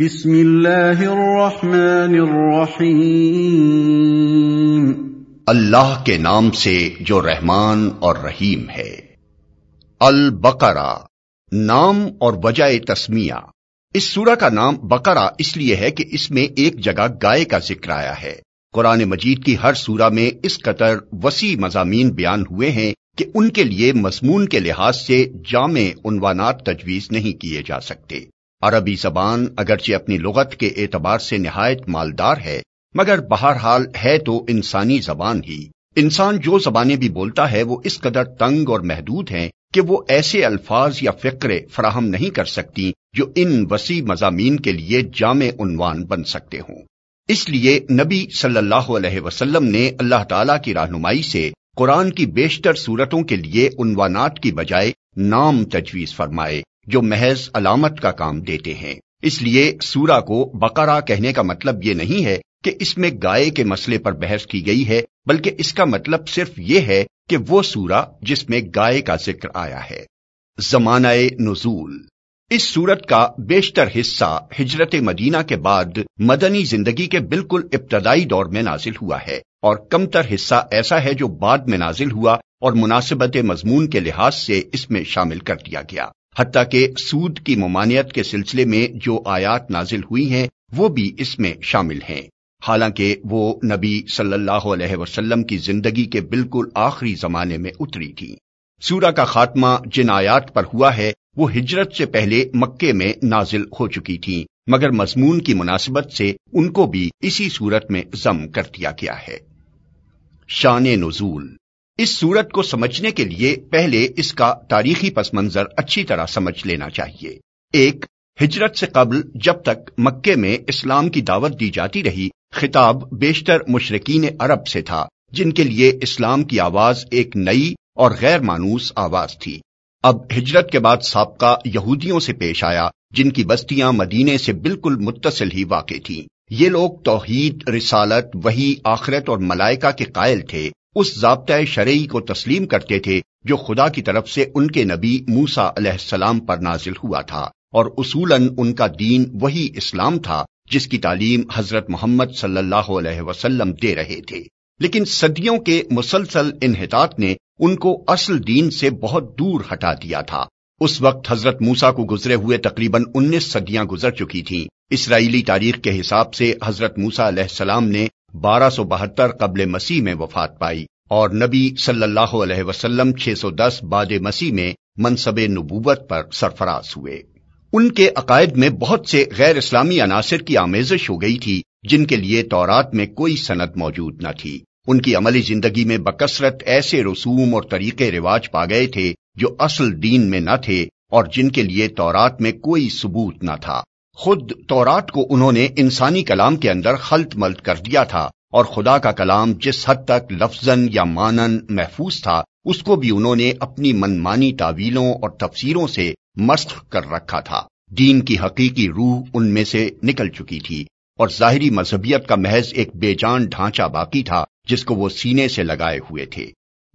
بسم اللہ الرحمن الرحیم۔ اللہ کے نام سے جو رحمان اور رحیم ہے۔ البقرہ، نام اور وجہ تسمیہ۔ اس سورہ کا نام بقرہ اس لیے ہے کہ اس میں ایک جگہ گائے کا ذکر آیا ہے۔ قرآن مجید کی ہر سورہ میں اس قطر وسیع مضامین بیان ہوئے ہیں کہ ان کے لیے مضمون کے لحاظ سے جامع عنوانات تجویز نہیں کیے جا سکتے۔ عربی زبان اگرچہ اپنی لغت کے اعتبار سے نہایت مالدار ہے، مگر بہرحال ہے تو انسانی زبان ہی۔ انسان جو زبانیں بھی بولتا ہے، وہ اس قدر تنگ اور محدود ہیں کہ وہ ایسے الفاظ یا فکرے فراہم نہیں کر سکتی جو ان وسیع مضامین کے لیے جامع عنوان بن سکتے ہوں۔ اس لیے نبی صلی اللہ علیہ وسلم نے اللہ تعالی کی رہنمائی سے قرآن کی بیشتر صورتوں کے لیے عنوانات کی بجائے نام تجویز فرمائے۔ جو محض علامت کا کام دیتے ہیں۔ اس لیے سورہ کو بقرہ کہنے کا مطلب یہ نہیں ہے کہ اس میں گائے کے مسئلے پر بحث کی گئی ہے، بلکہ اس کا مطلب صرف یہ ہے کہ وہ سورہ جس میں گائے کا ذکر آیا ہے۔ زمانہ نزول۔ اس سورت کا بیشتر حصہ ہجرت مدینہ کے بعد مدنی زندگی کے بالکل ابتدائی دور میں نازل ہوا ہے، اور کمتر حصہ ایسا ہے جو بعد میں نازل ہوا اور مناسبت مضمون کے لحاظ سے اس میں شامل کر دیا گیا۔ حتیٰ کہ سود کی ممانعت کے سلسلے میں جو آیات نازل ہوئی ہیں، وہ بھی اس میں شامل ہیں۔ حالانکہ وہ نبی صلی اللہ علیہ وسلم کی زندگی کے بالکل آخری زمانے میں اتری تھی سورہ کا خاتمہ جن آیات پر ہوا ہے، وہ ہجرت سے پہلے مکے میں نازل ہو چکی تھی مگر مضمون کی مناسبت سے ان کو بھی اسی صورت میں ضم کر دیا گیا ہے۔ شان نزول اس صورت کو سمجھنے کے لیے پہلے اس کا تاریخی پس منظر اچھی طرح سمجھ لینا چاہیے۔ ایک، ہجرت سے قبل جب تک مکے میں اسلام کی دعوت دی جاتی رہی، خطاب بیشتر مشرقین عرب سے تھا، جن کے لیے اسلام کی آواز ایک نئی اور غیر مانوس آواز تھی۔ اب ہجرت کے بعد سابقہ یہودیوں سے پیش آیا، جن کی بستیاں مدینے سے بالکل متصل ہی واقع تھیں۔ یہ لوگ توحید، رسالت وہی آخرت اور ملائکہ کے قائل تھے۔ اس ضابطۂ شرعی کو تسلیم کرتے تھے جو خدا کی طرف سے ان کے نبی موسا علیہ السلام پر نازل ہوا تھا اور اصولاً ان کا دین وہی اسلام تھا جس کی تعلیم حضرت محمد صلی اللہ علیہ وسلم دے رہے تھے۔ لیکن صدیوں کے مسلسل انحطاط نے ان کو اصل دین سے بہت دور ہٹا دیا تھا۔ اس وقت حضرت موسا کو گزرے ہوئے تقریباً انیس صدیاں گزر چکی تھیں۔ اسرائیلی تاریخ کے حساب سے حضرت موسا علیہ السلام نے بارہ سو بہتر قبل مسیح میں وفات پائی اور نبی صلی اللہ علیہ وسلم چھ سو دس باد مسیح میں منصب نبوت پر سرفراز ہوئے۔ ان کے عقائد میں بہت سے غیر اسلامی عناصر کی آمیزش ہو گئی تھی، جن کے لیے تورات میں کوئی صنعت موجود نہ تھی۔ ان کی عملی زندگی میں بکثرت ایسے رسوم اور طریقے رواج پا گئے تھے جو اصل دین میں نہ تھے اور جن کے لیے تورات میں کوئی ثبوت نہ تھا۔ خود تورات کو انہوں نے انسانی کلام کے اندر خلط ملت کر دیا تھا اور خدا کا کلام جس حد تک لفظ یا مانن محفوظ تھا، اس کو بھی انہوں نے اپنی منمانی تعویلوں اور تفسیروں سے مسخ کر رکھا تھا۔ دین کی حقیقی روح ان میں سے نکل چکی تھی اور ظاہری مذہبیت کا محض ایک بے جان ڈھانچہ باقی تھا جس کو وہ سینے سے لگائے ہوئے تھے۔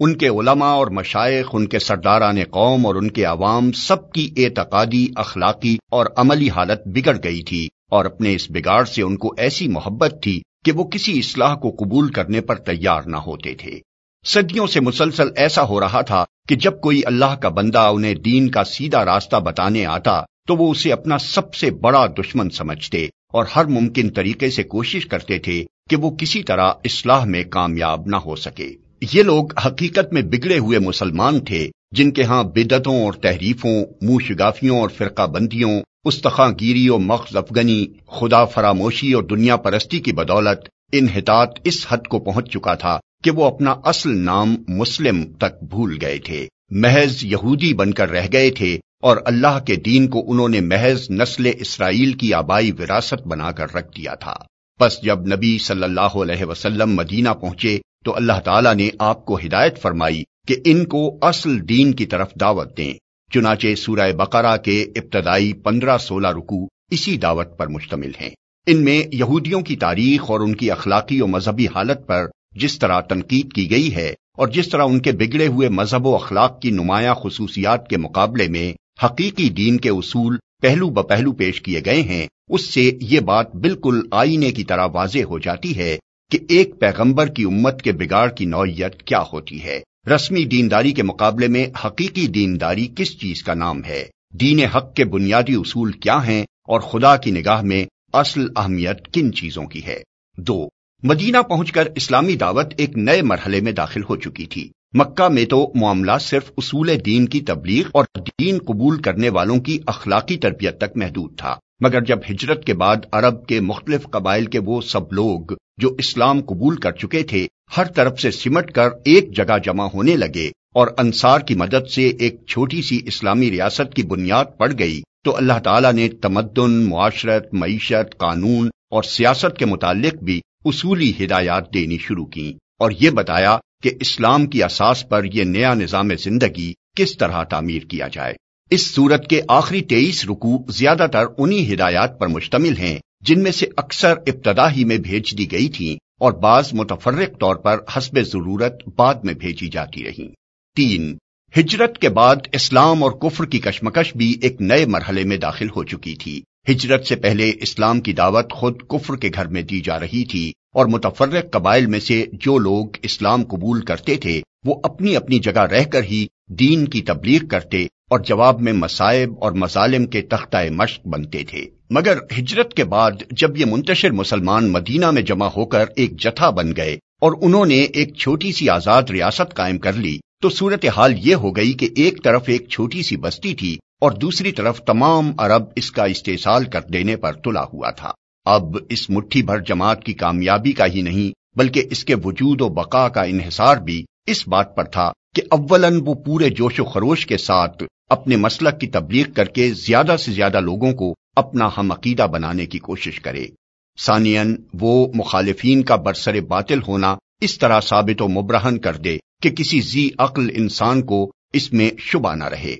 ان کے علماء اور مشائق ان کے سرداران قوم اور ان کے عوام سب کی اعتقادی، اخلاقی اور عملی حالت بگڑ گئی تھی اور اپنے اس بگاڑ سے ان کو ایسی محبت تھی کہ وہ کسی اصلاح کو قبول کرنے پر تیار نہ ہوتے تھے۔ صدیوں سے مسلسل ایسا ہو رہا تھا کہ جب کوئی اللہ کا بندہ انہیں دین کا سیدھا راستہ بتانے آتا تو وہ اسے اپنا سب سے بڑا دشمن سمجھتے اور ہر ممکن طریقے سے کوشش کرتے تھے کہ وہ کسی طرح اصلاح میں کامیاب نہ ہو سکے۔ یہ لوگ حقیقت میں بگڑے ہوئے مسلمان تھے، جن کے ہاں بدتوں اور تحریفوں منہ شگافیوں اور فرقہ بندیوں استخاں گیری اور مغز افغنی، خدا فراموشی اور دنیا پرستی کی بدولت انحطاط اس حد کو پہنچ چکا تھا کہ وہ اپنا اصل نام مسلم تک بھول گئے تھے۔ محض یہودی بن کر رہ گئے تھے اور اللہ کے دین کو انہوں نے محض نسل اسرائیل کی آبائی وراثت بنا کر رکھ دیا تھا۔ بس جب نبی صلی اللہ علیہ وسلم مدینہ پہنچے تو اللہ تعالیٰ نے آپ کو ہدایت فرمائی کہ ان کو اصل دین کی طرف دعوت دیں۔ چنانچہ سورہ بقرہ کے ابتدائی پندرہ سولہ رکو اسی دعوت پر مشتمل ہیں۔ ان میں یہودیوں کی تاریخ اور ان کی اخلاقی و مذہبی حالت پر جس طرح تنقید کی گئی ہے اور جس طرح ان کے بگڑے ہوئے مذہب و اخلاق کی نمایاں خصوصیات کے مقابلے میں حقیقی دین کے اصول پہلو بپہلو پیش کیے گئے ہیں، اس سے یہ بات بالکل آئینے کی طرح واضح ہو جاتی ہے کہ ایک پیغمبر کی امت کے بگاڑ کی نوعیت کیا ہوتی ہے۔ رسمی دینداری کے مقابلے میں حقیقی دینداری کس چیز کا نام ہے؟ دین حق کے بنیادی اصول کیا ہیں اور خدا کی نگاہ میں اصل اہمیت کن چیزوں کی ہے؟ دو، مدینہ پہنچ کر اسلامی دعوت ایک نئے مرحلے میں داخل ہو چکی تھی۔ مکہ میں تو معاملہ صرف اصول دین کی تبلیغ اور دین قبول کرنے والوں کی اخلاقی تربیت تک محدود تھا۔ مگر جب ہجرت کے بعد عرب کے مختلف قبائل کے وہ سب لوگ جو اسلام قبول کر چکے تھے، ہر طرف سے سمٹ کر ایک جگہ جمع ہونے لگے اور انصار کی مدد سے ایک چھوٹی سی اسلامی ریاست کی بنیاد پڑ گئی۔ تو اللہ تعالیٰ نے تمدن، معاشرت، معیشت، قانون اور سیاست کے متعلق بھی اصولی ہدایات دینی شروع کی اور یہ بتایا کہ اسلام کی اساس پر یہ نیا نظام زندگی کس طرح تعمیر کیا جائے۔ اس صورت کے آخری تیئیس رکو زیادہ تر انہی ہدایات پر مشتمل ہیں، جن میں سے اکثر ابتدا ہی میں بھیج دی گئی تھیں اور بعض متفرق طور پر حسب ضرورت بعد میں بھیجی جاتی رہیں۔ تین، ہجرت کے بعد اسلام اور کفر کی کشمکش بھی ایک نئے مرحلے میں داخل ہو چکی تھی۔ ہجرت سے پہلے اسلام کی دعوت خود کفر کے گھر میں دی جا رہی تھی اور متفرق قبائل میں سے جو لوگ اسلام قبول کرتے تھے، وہ اپنی اپنی جگہ رہ کر ہی دین کی تبلیغ کرتے اور جواب میں مسائب اور مظالم کے تختہ مشق بنتے تھے۔ مگر ہجرت کے بعد جب یہ منتشر مسلمان مدینہ میں جمع ہو کر ایک جتھا بن گئے اور انہوں نے ایک چھوٹی سی آزاد ریاست قائم کر لی، تو صورت حال یہ ہو گئی کہ ایک طرف ایک چھوٹی سی بستی تھی اور دوسری طرف تمام عرب اس کا استحصال کر دینے پر تلا ہوا تھا۔ اب اس مٹھی بھر جماعت کی کامیابی کا ہی نہیں، بلکہ اس کے وجود و بقا کا انحصار بھی اس بات پر تھا کہ اولن وہ پورے جوش و خروش کے ساتھ اپنے مسلک کی تبلیغ کر کے زیادہ سے زیادہ لوگوں کو اپنا ہم عقیدہ بنانے کی کوشش کرے۔ ثانین وہ مخالفین کا برسر باطل ہونا اس طرح ثابت و مبرہن کر دے کہ کسی زی عقل انسان کو اس میں شبہ نہ رہے۔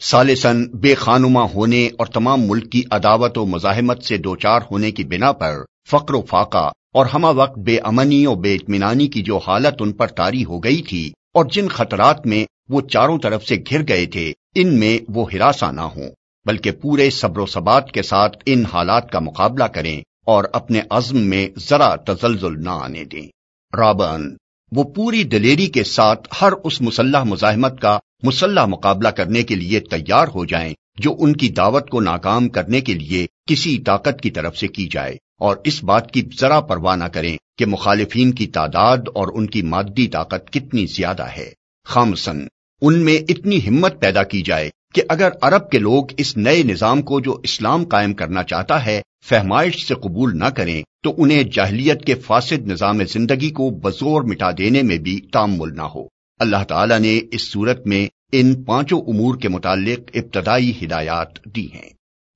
سالسن بے خانما ہونے اور تمام ملک کی عداوت و مزاحمت سے دوچار ہونے کی بنا پر فقر و فاقہ اور ہمہ وقت بے امنی اور بے اطمینانی کی جو حالت ان پر تاری ہو گئی تھی، اور جن خطرات میں وہ چاروں طرف سے گھر گئے تھے، ان میں وہ ہراساں نہ ہوں، بلکہ پورے صبر و ثبات کے ساتھ ان حالات کا مقابلہ کریں اور اپنے عزم میں ذرا تزلزل نہ آنے دیں۔ رابن وہ پوری دلیری کے ساتھ ہر اس مسلح مزاحمت کا مسلح مقابلہ کرنے کے لیے تیار ہو جائیں، جو ان کی دعوت کو ناکام کرنے کے لیے کسی طاقت کی طرف سے کی جائے۔ اور اس بات کی ذرا پرواہ نہ کریں کہ مخالفین کی تعداد اور ان کی مادی طاقت کتنی زیادہ ہے۔ خامسن ان میں اتنی ہمت پیدا کی جائے کہ اگر عرب کے لوگ اس نئے نظام کو جو اسلام قائم کرنا چاہتا ہے، فہمائش سے قبول نہ کریں، تو انہیں جاہلیت کے فاسد نظام زندگی کو بزور مٹا دینے میں بھی تامل نہ ہو۔ اللہ تعالی نے اس صورت میں ان پانچوں امور کے متعلق ابتدائی ہدایات دی ہیں۔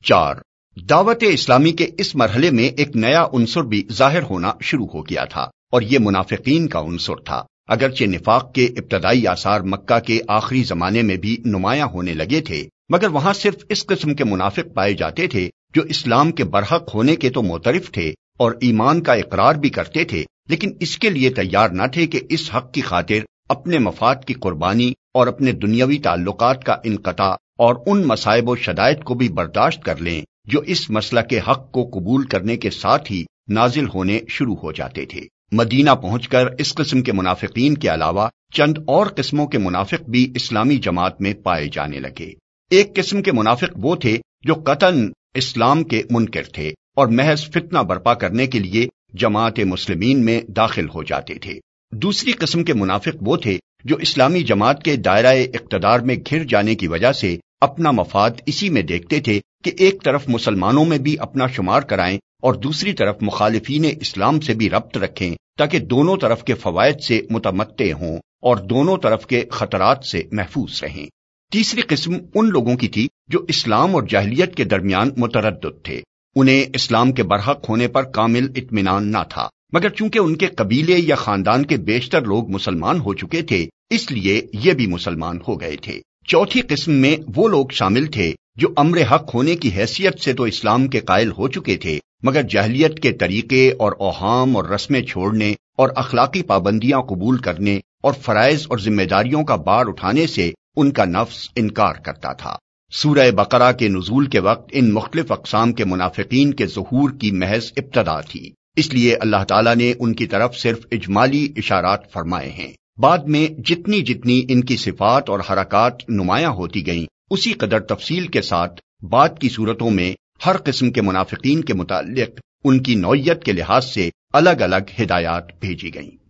چار دعوت اسلامی کے اس مرحلے میں ایک نیا عنصر بھی ظاہر ہونا شروع ہو گیا تھا اور یہ منافقین کا عنصر تھا۔ اگرچہ نفاق کے ابتدائی آثار مکہ کے آخری زمانے میں بھی نمایاں ہونے لگے تھے، مگر وہاں صرف اس قسم کے منافق پائے جاتے تھے جو اسلام کے برحق ہونے کے تو موترف تھے اور ایمان کا اقرار بھی کرتے تھے، لیکن اس کے لیے تیار نہ تھے کہ اس حق کی خاطر اپنے مفاد کی قربانی اور اپنے دنیاوی تعلقات کا انقطاع اور ان مصائب و شدائد کو بھی برداشت کر لیں۔ جو اس مسئلہ کے حق کو قبول کرنے کے ساتھ ہی نازل ہونے شروع ہو جاتے تھے۔ مدینہ پہنچ کر اس قسم کے منافقین کے علاوہ چند اور قسموں کے منافق بھی اسلامی جماعت میں پائے جانے لگے۔ ایک قسم کے منافق وہ تھے جو قطن اسلام کے منکر تھے اور محض فتنہ برپا کرنے کے لیے جماعت مسلمین میں داخل ہو جاتے تھے۔ دوسری قسم کے منافق وہ تھے جو اسلامی جماعت کے دائرہ اقتدار میں گھر جانے کی وجہ سے اپنا مفاد اسی میں دیکھتے تھے کہ ایک طرف مسلمانوں میں بھی اپنا شمار کرائیں اور دوسری طرف مخالفین اسلام سے بھی ربط رکھیں تاکہ دونوں طرف کے فوائد سے متمدع ہوں اور دونوں طرف کے خطرات سے محفوظ رہیں۔ تیسری قسم ان لوگوں کی تھی جو اسلام اور جاہلیت کے درمیان متردد تھے۔ انہیں اسلام کے برحق ہونے پر کامل اطمینان نہ تھا۔ مگر چونکہ ان کے قبیلے یا خاندان کے بیشتر لوگ مسلمان ہو چکے تھے، اس لیے یہ بھی مسلمان ہو گئے تھے۔ چوتھی قسم میں وہ لوگ شامل تھے جو امر حق ہونے کی حیثیت سے تو اسلام کے قائل ہو چکے تھے، مگر جہلیت کے طریقے اور اوہام اور رسمیں چھوڑنے اور اخلاقی پابندیاں قبول کرنے اور فرائض اور ذمہ داریوں کا بار اٹھانے سے ان کا نفس انکار کرتا تھا۔ سورہ بقرہ کے نزول کے وقت ان مختلف اقسام کے منافقین کے ظہور کی محض ابتدا تھی۔ اس لیے اللہ تعالیٰ نے ان کی طرف صرف اجمالی اشارات فرمائے ہیں۔ بعد میں جتنی جتنی ان کی صفات اور حرکات نمایاں ہوتی گئیں اسی قدر تفصیل کے ساتھ بعد کی صورتوں میں ہر قسم کے منافقین کے متعلق ان کی نوعیت کے لحاظ سے الگ الگ ہدایات بھیجی گئیں۔